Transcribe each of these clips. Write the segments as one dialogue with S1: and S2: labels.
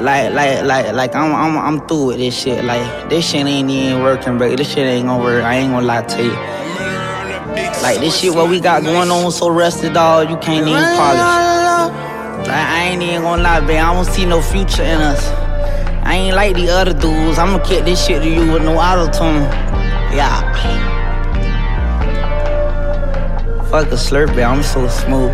S1: Like, like, like, like, I'm, I'm, I'm through with this shit. Like, this shit ain't even working, bro. This shit ain't gonna work. I ain't gonna lie to you. Like, this shit what we got going on so rusted, dog. You can't even polish. Like, I ain't even gonna lie, man. I don't see no future in us. I ain't like the other dudes. I'ma kick this shit to you with no auto tune. Yeah. Fuck a slurpee, I'm so smooth.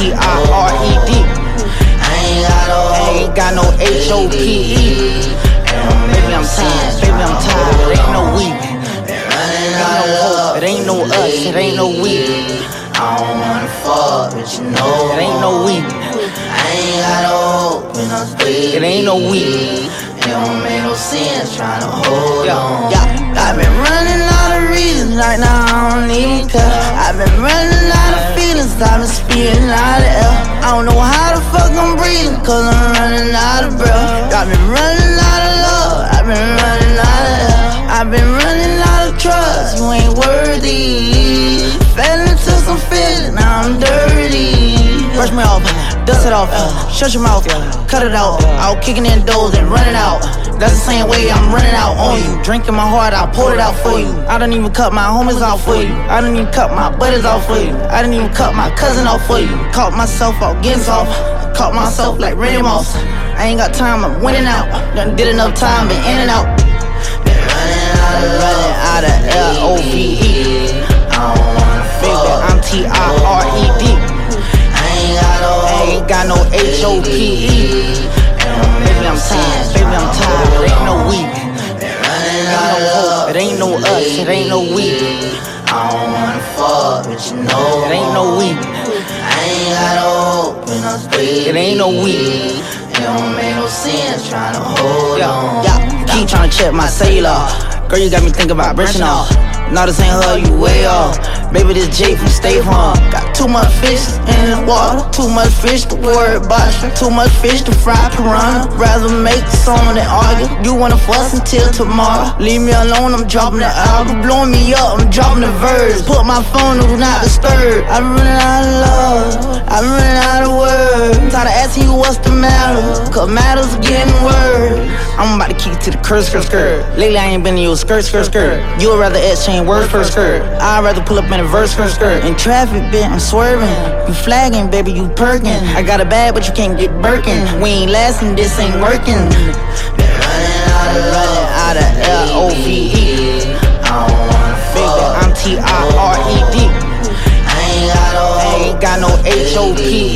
S1: I'm T-I-R-E-D. I ain't got no H-O-P-E. Baby, I'm tired. Baby, I'm tired. Ain't no weak. It ain't no us. It ain't no we.
S2: I don't wanna fuck, but you know.
S1: It ain't no we.
S2: I ain't got no hope us, baby.
S1: It ain't no we.
S2: It don't make no sense trying to hold
S1: Yeah,
S2: on.
S1: yeah.
S2: I've been running out of reasons right now, I don't even care. I've been running out I've been speeding out of air. I don't know how the fuck I'm breathing, cause I'm running out of breath. I've been running out of love, I've been running out of air. I've been running out of trust, you ain't worthy. Fell into some feeling, now I'm dirty.
S1: Brush me off, dust it off, shut your mouth, cut it out. Out kicking in doors and running out. That's the same way I'm running out on you. Drinking my heart, I poured it out for you. I don't even cut my homies off for you. I don't even cut my buddies off for you. I didn't even cut my cousin off for you. Caught myself out getting soft. Caught myself like Randy Moss. I ain't got time, I'm winning out. Done did enough time, been in and out.
S2: Been running out of love,
S1: out of L-O-V-E.
S2: I don't wanna
S1: Baby. I'm T-I-R-E-D.
S2: I ain't got no
S1: I ain't got no H-O-P-E. Baby, It ain't no we.
S2: I don't wanna fuck, but you know.
S1: It ain't no we.
S2: I ain't got no hope in us, baby.
S1: It ain't no we.
S2: It don't make no sense trying to hold
S1: Yeah,
S2: on.
S1: yeah. Keep trying to check my cellular. Girl, you got me thinking about branching off. No, this ain't her, you way off. Baby, this Jake from State Farm. Got too much fish in the water. Too much fish to worry about. Too much fish to fry piranha. Rather make song than argue. You wanna fuss until tomorrow. Leave me alone, I'm dropping the album. Blowing me up, I'm dropping the verse. Put my phone do not disturb. I'm running out of love. I'm running out of words. Tired of asking you what's the matter. Cause matters getting worse. I'm about to kick it to the curse, skirt, skirt. Lately, I ain't been in your skirt, skirt, skirt. You'd rather exchange words per skirt. I'd rather pull up in a verse, skirt, skirt. In traffic, bitch, I'm swerving. You flagging, baby, you perking. I got a bag, but you can't get Birkin. We ain't lasting, this ain't working.
S2: Been running out of love.
S1: Out of L-O-V-E.
S2: I don't wanna
S1: Baby. I'm T-I-R-E-D.
S2: I ain't got no
S1: I
S2: hope.
S1: ain't got no.
S2: It don't make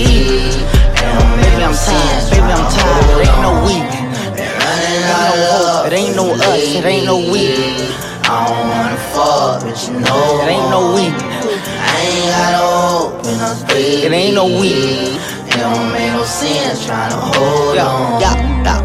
S1: Baby,
S2: no
S1: I'm tired. Baby, I'm tired. It ain't no we.
S2: Running out of love.
S1: It ain't no us. It ain't no we.
S2: I don't wanna fuck, but you know.
S1: It ain't no we.
S2: I ain't got no hope in us, baby.
S1: It ain't no we.
S2: It don't make no sense trying to hold on.
S1: Yeah, yeah, yeah.